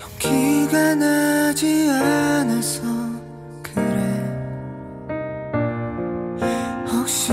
용기가 나지 않아서 그래. 혹시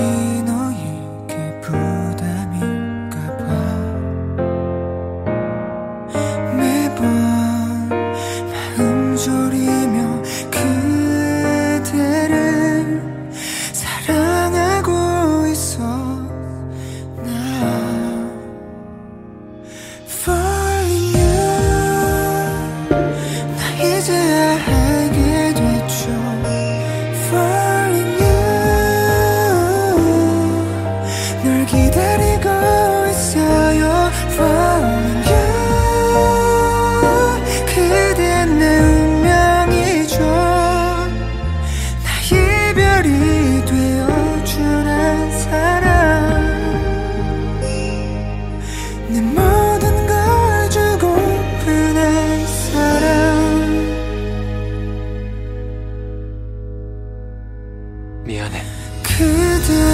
미안해. 그대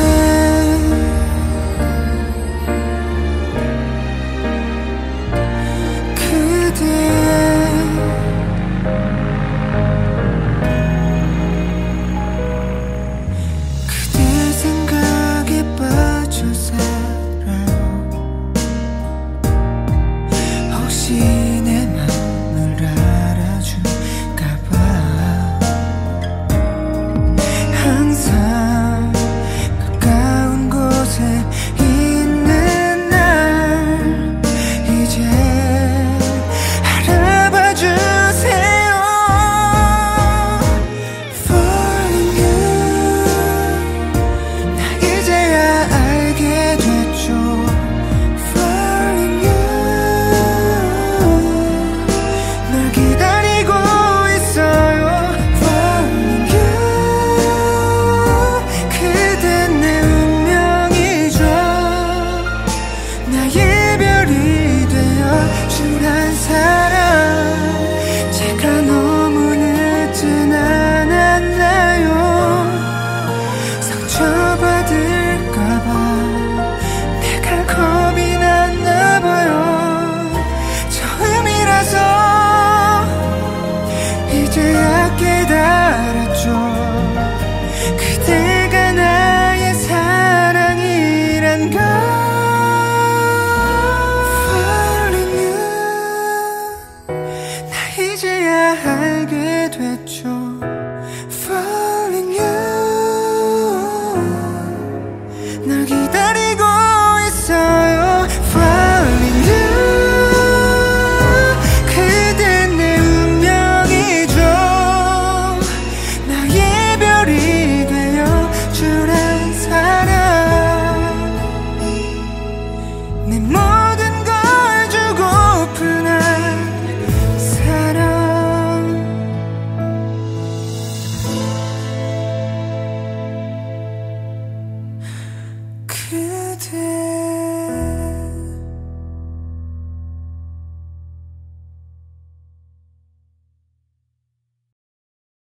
됐죠.